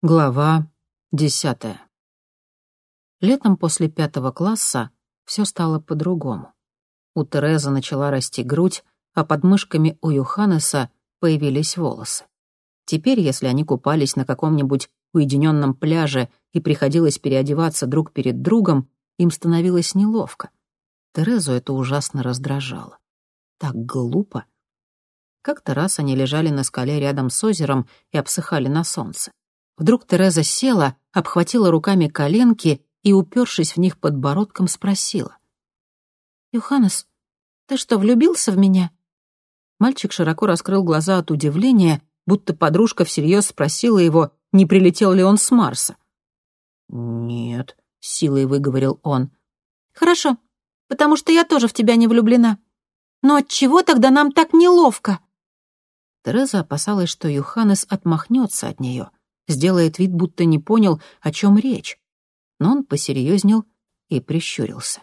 Глава десятая. Летом после пятого класса все стало по-другому. У Терезы начала расти грудь, а под мышками у Юханеса появились волосы. Теперь, если они купались на каком-нибудь уединенном пляже и приходилось переодеваться друг перед другом, им становилось неловко. Терезу это ужасно раздражало. Так глупо. Как-то раз они лежали на скале рядом с озером и обсыхали на солнце. Вдруг Тереза села, обхватила руками коленки и, упершись в них подбородком, спросила. «Юханес, ты что, влюбился в меня?» Мальчик широко раскрыл глаза от удивления, будто подружка всерьез спросила его, не прилетел ли он с Марса. «Нет», — силой выговорил он. «Хорошо, потому что я тоже в тебя не влюблена. Но отчего тогда нам так неловко?» Тереза опасалась, что Юханес отмахнется от нее — сделает вид, будто не понял, о чем речь. Но он посерьезнел и прищурился.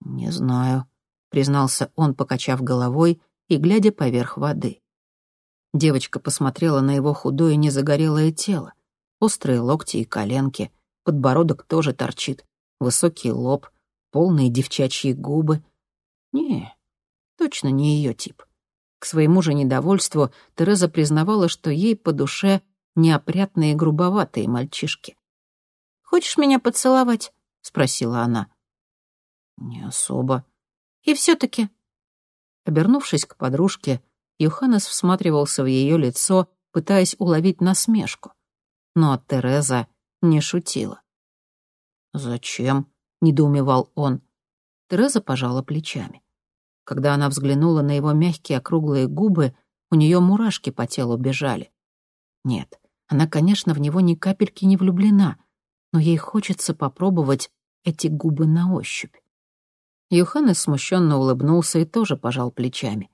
«Не знаю», — признался он, покачав головой и глядя поверх воды. Девочка посмотрела на его худое незагорелое тело. Острые локти и коленки, подбородок тоже торчит, высокий лоб, полные девчачьи губы. Не, точно не ее тип. К своему же недовольству Тереза признавала, что ей по душе неопрятные и грубоватые мальчишки. «Хочешь меня поцеловать?» — спросила она. «Не особо». «И все-таки...» Обернувшись к подружке, Юханес всматривался в ее лицо, пытаясь уловить насмешку. Но Тереза не шутила. «Зачем?» — недоумевал он. Тереза пожала плечами. Когда она взглянула на его мягкие округлые губы, у нее мурашки по телу бежали. Нет, она, конечно, в него ни капельки не влюблена, но ей хочется попробовать эти губы на ощупь. Юханес смущенно улыбнулся и тоже пожал плечами.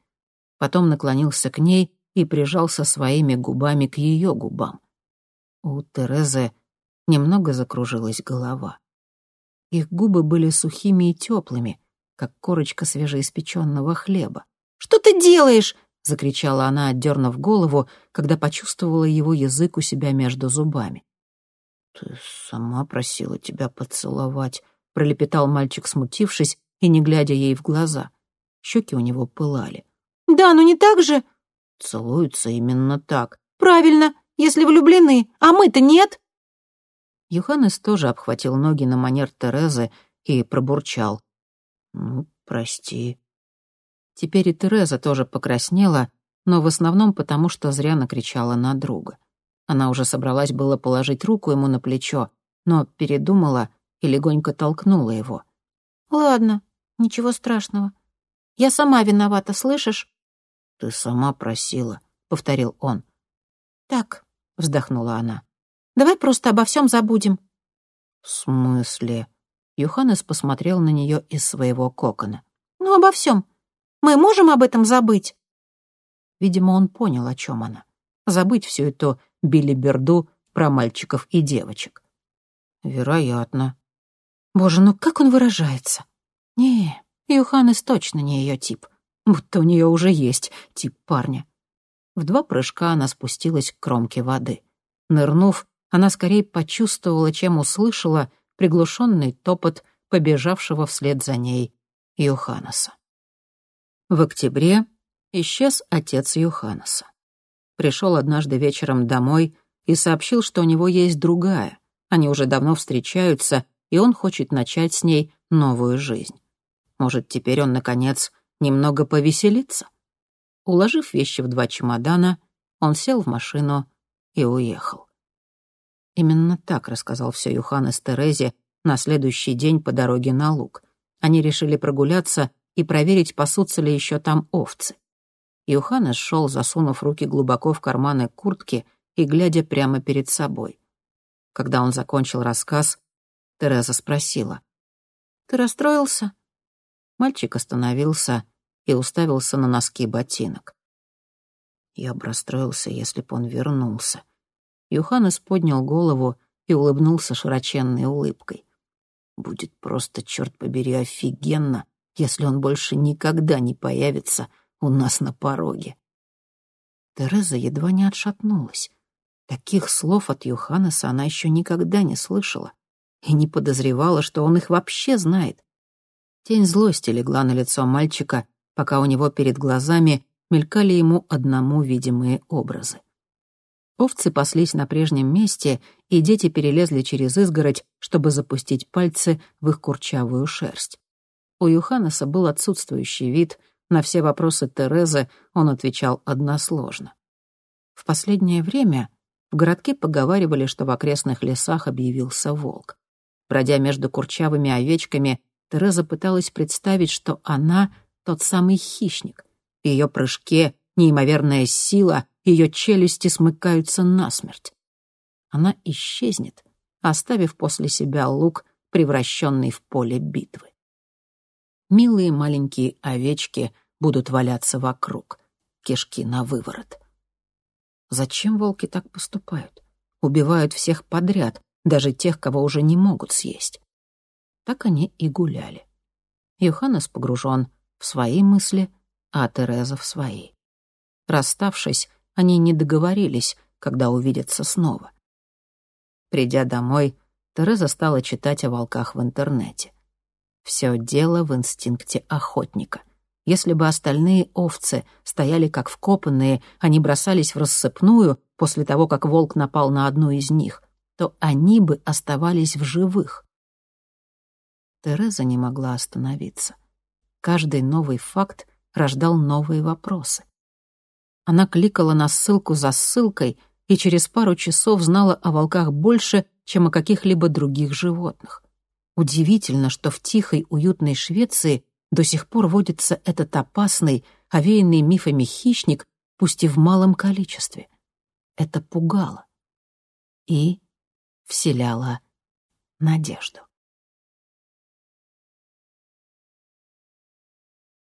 Потом наклонился к ней и прижался своими губами к ее губам. У Терезы немного закружилась голова. Их губы были сухими и теплыми, как корочка свежеиспеченного хлеба. «Что ты делаешь?» — закричала она, отдернув голову, когда почувствовала его язык у себя между зубами. «Ты сама просила тебя поцеловать», — пролепетал мальчик, смутившись и не глядя ей в глаза. Щеки у него пылали. «Да, но не так же...» «Целуются именно так». «Правильно, если влюблены, а мы-то нет». Юханес тоже обхватил ноги на манер Терезы и пробурчал. «Ну, прости». Теперь и Тереза тоже покраснела, но в основном потому, что зря накричала на друга. Она уже собралась было положить руку ему на плечо, но передумала и легонько толкнула его. «Ладно, ничего страшного. Я сама виновата, слышишь?» «Ты сама просила», — повторил он. «Так», — вздохнула она. «Давай просто обо всем забудем». «В смысле?» Юханес посмотрел на нее из своего кокона. «Ну, обо всем. Мы можем об этом забыть?» Видимо, он понял, о чем она. Забыть всю эту билиберду про мальчиков и девочек. «Вероятно». Боже, ну как он выражается? Не, Юханес точно не ее тип. Будто у нее уже есть тип парня. В два прыжка она спустилась к кромке воды. Нырнув, она скорее почувствовала, чем услышала приглушенный топот побежавшего вслед за ней Юханеса. В октябре исчез отец Юханеса. Пришел однажды вечером домой и сообщил, что у него есть другая. Они уже давно встречаются, и он хочет начать с ней новую жизнь. Может, теперь он, наконец, немного повеселится? Уложив вещи в два чемодана, он сел в машину и уехал. Именно так рассказал все Юханес Терезе на следующий день по дороге на луг. Они решили прогуляться и проверить, пасутся ли еще там овцы. Юханес шел, засунув руки глубоко в карманы куртки и глядя прямо перед собой. Когда он закончил рассказ, Тереза спросила. «Ты расстроился?» Мальчик остановился и уставился на носки ботинок. Я бы расстроился, если б он вернулся. Юханес поднял голову и улыбнулся широченной улыбкой. «Будет просто, черт побери, офигенно, если он больше никогда не появится у нас на пороге. Тереза едва не отшатнулась. Таких слов от Юханеса она еще никогда не слышала и не подозревала, что он их вообще знает. Тень злости легла на лицо мальчика, пока у него перед глазами мелькали ему одному видимые образы. Овцы паслись на прежнем месте, и дети перелезли через изгородь, чтобы запустить пальцы в их курчавую шерсть. У Юханеса был отсутствующий вид, на все вопросы Терезы он отвечал односложно. В последнее время в городке поговаривали, что в окрестных лесах объявился волк. Бродя между курчавыми овечками, Тереза пыталась представить, что она — тот самый хищник. В ее прыжке неимоверная сила, ее челюсти смыкаются насмерть. Она исчезнет, оставив после себя лук, превращенный в поле битвы. Милые маленькие овечки будут валяться вокруг, кишки на выворот. Зачем волки так поступают? Убивают всех подряд, даже тех, кого уже не могут съесть. Так они и гуляли. Йоханнес погружен в свои мысли, а Тереза в свои. Расставшись, они не договорились, когда увидятся снова. Придя домой, Тереза стала читать о волках в интернете. Все дело в инстинкте охотника. Если бы остальные овцы стояли как вкопанные, они бросались в рассыпную после того, как волк напал на одну из них, то они бы оставались в живых. Тереза не могла остановиться. Каждый новый факт рождал новые вопросы. Она кликала на ссылку за ссылкой и через пару часов знала о волках больше, чем о каких-либо других животных. Удивительно, что в тихой, уютной Швеции до сих пор водится этот опасный, овеянный мифами хищник, пусть и в малом количестве. Это пугало и вселяло надежду.